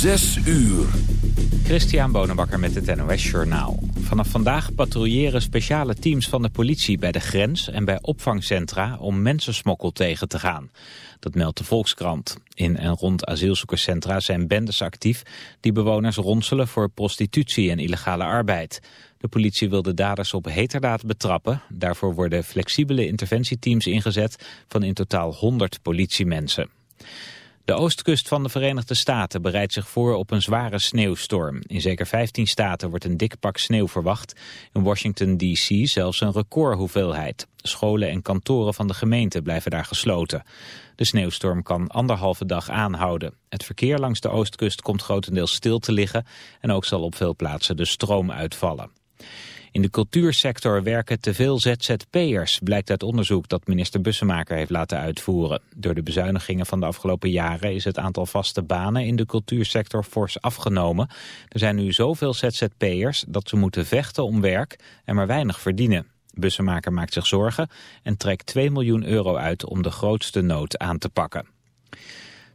Zes uur. Christian Bonenbakker met het NOS Journaal. Vanaf vandaag patrouilleren speciale teams van de politie bij de grens en bij opvangcentra om mensensmokkel tegen te gaan. Dat meldt de Volkskrant. In en rond asielzoekerscentra zijn bendes actief die bewoners ronselen voor prostitutie en illegale arbeid. De politie wil de daders op heterdaad betrappen. Daarvoor worden flexibele interventieteams ingezet van in totaal 100 politiemensen. De oostkust van de Verenigde Staten bereidt zich voor op een zware sneeuwstorm. In zeker 15 staten wordt een dik pak sneeuw verwacht. In Washington D.C. zelfs een recordhoeveelheid. Scholen en kantoren van de gemeente blijven daar gesloten. De sneeuwstorm kan anderhalve dag aanhouden. Het verkeer langs de oostkust komt grotendeels stil te liggen... en ook zal op veel plaatsen de stroom uitvallen. In de cultuursector werken te veel ZZP'ers, blijkt uit onderzoek dat minister Bussemaker heeft laten uitvoeren. Door de bezuinigingen van de afgelopen jaren is het aantal vaste banen in de cultuursector fors afgenomen. Er zijn nu zoveel ZZP'ers dat ze moeten vechten om werk en maar weinig verdienen. Bussemaker maakt zich zorgen en trekt 2 miljoen euro uit om de grootste nood aan te pakken.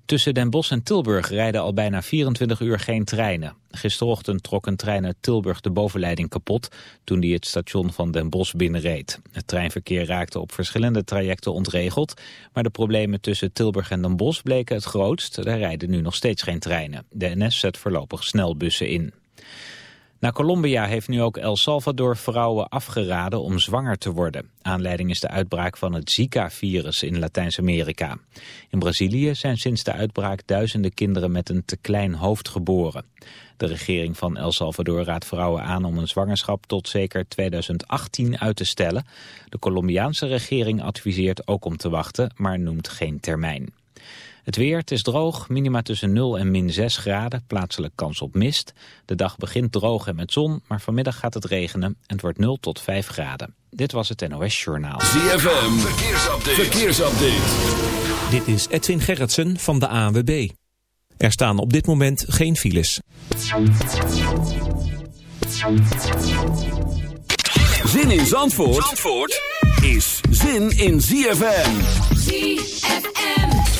Tussen Den Bosch en Tilburg rijden al bijna 24 uur geen treinen. Gisterochtend trok een trein uit Tilburg de bovenleiding kapot toen die het station van Den Bosch binnenreed. Het treinverkeer raakte op verschillende trajecten ontregeld, maar de problemen tussen Tilburg en Den Bosch bleken het grootst. Er rijden nu nog steeds geen treinen. De NS zet voorlopig snelbussen in. Na Colombia heeft nu ook El Salvador vrouwen afgeraden om zwanger te worden. Aanleiding is de uitbraak van het Zika-virus in Latijns-Amerika. In Brazilië zijn sinds de uitbraak duizenden kinderen met een te klein hoofd geboren. De regering van El Salvador raadt vrouwen aan om een zwangerschap tot zeker 2018 uit te stellen. De Colombiaanse regering adviseert ook om te wachten, maar noemt geen termijn. Het weer, het is droog, minima tussen 0 en min 6 graden, plaatselijk kans op mist. De dag begint droog en met zon, maar vanmiddag gaat het regenen en het wordt 0 tot 5 graden. Dit was het NOS Journaal. ZFM, verkeersupdate. verkeersupdate. Dit is Edwin Gerritsen van de ANWB. Er staan op dit moment geen files. Zin in Zandvoort, Zandvoort is zin in ZFM. ZFM.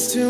eyes to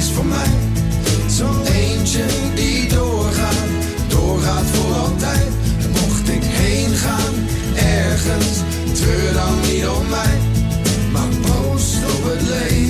feest voor mij. Zo'n eentje die doorgaat, doorgaat voor altijd. Mocht ik heen gaan, ergens, treur dan niet om mij. Maar proost op het leven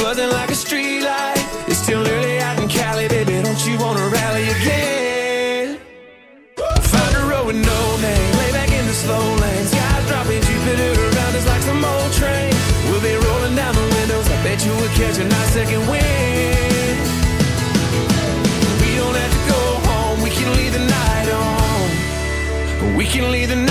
We can leave the night on. We can leave the night.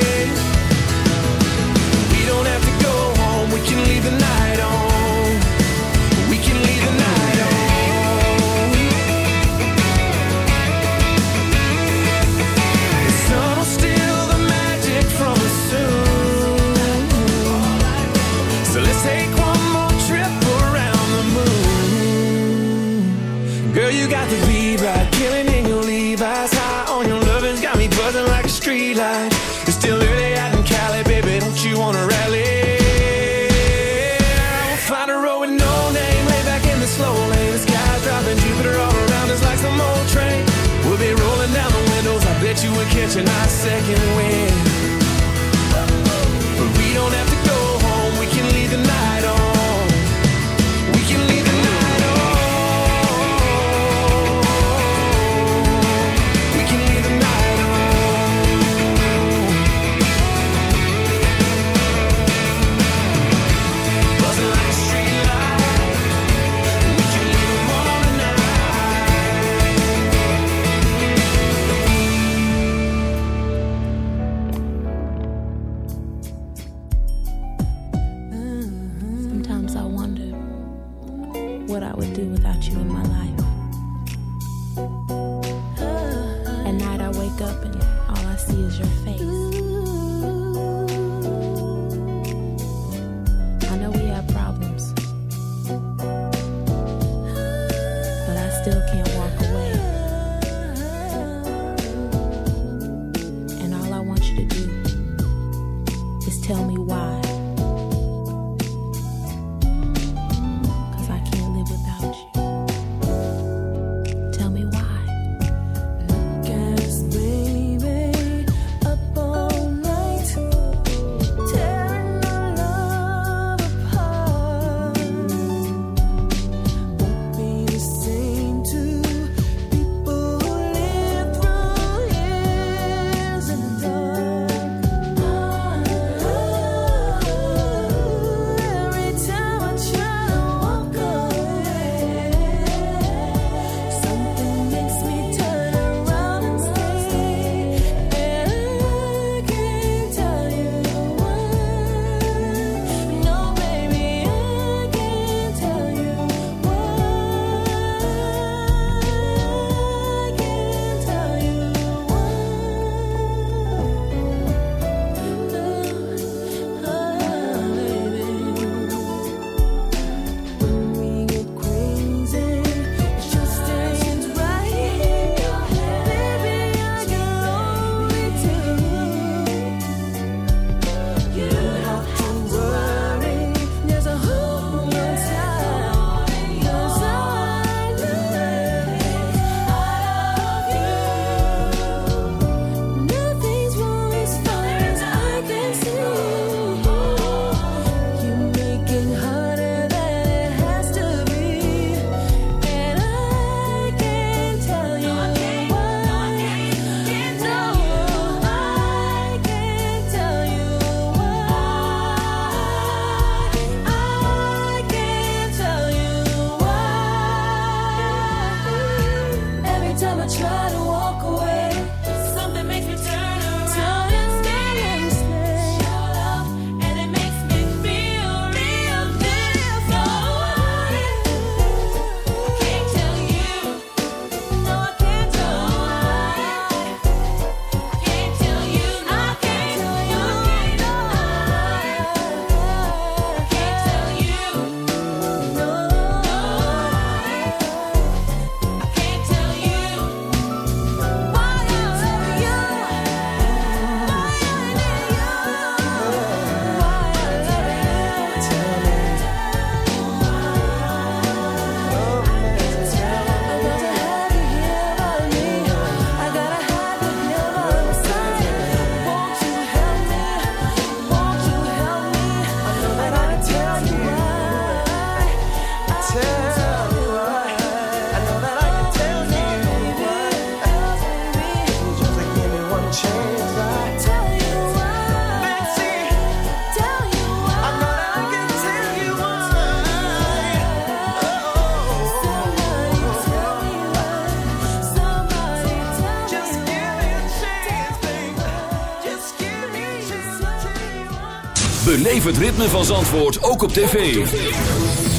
het ritme van Zandvoort ook op tv.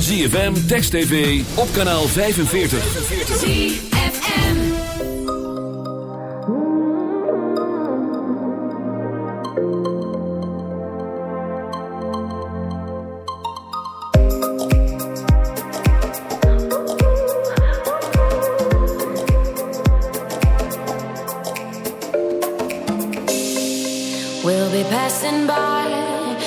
ZFM, Text TV, op kanaal 45. ZFM We'll be passing by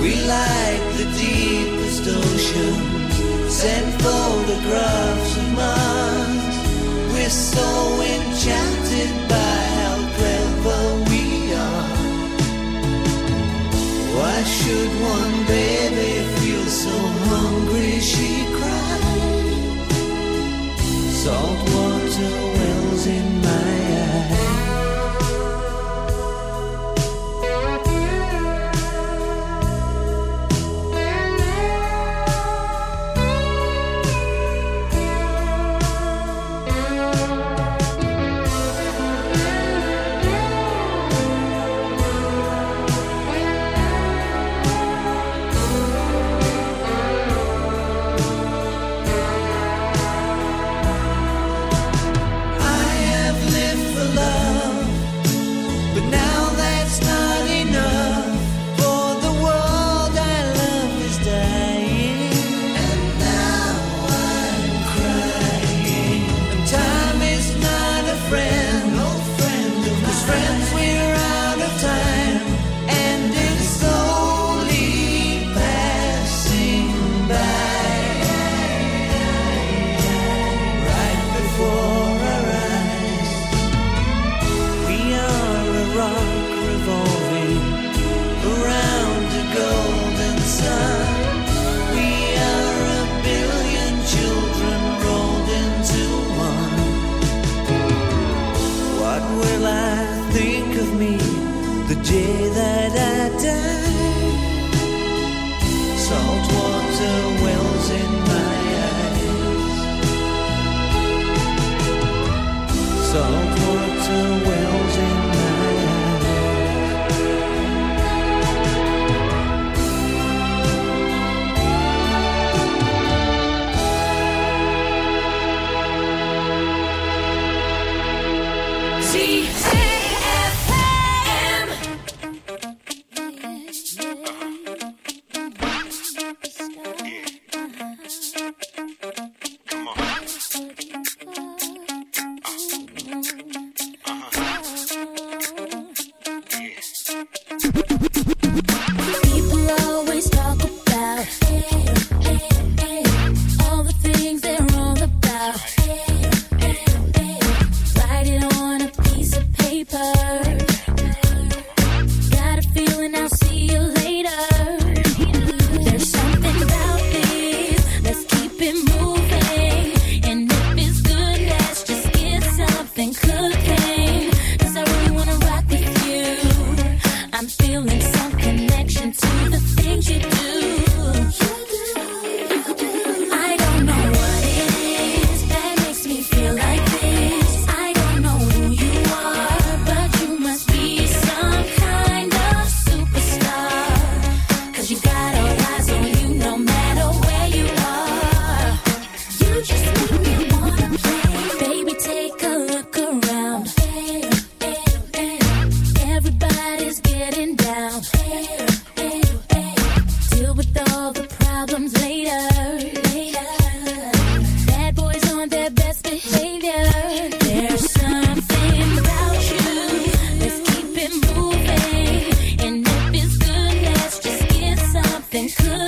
We like the deepest oceans, send photographs of Mars. We're so enchanted by how clever we are. Why should one baby feel so hungry? She cried. Salt water wells in Saltwater wells in nothing could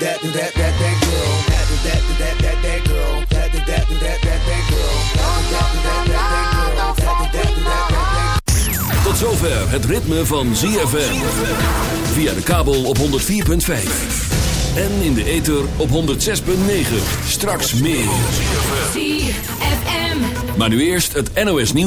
That, that, that, that, that, girl. That, that, that, that, that, that girl. That, that, that, that, that, that girl. That, that, that, that, that girl. That, that, that, that, that Tot zover het ritme van ZFM. Via de kabel op 104.5. En in de ether op 106.9. Straks meer. ZFM. Maar nu eerst het NOS nieuws.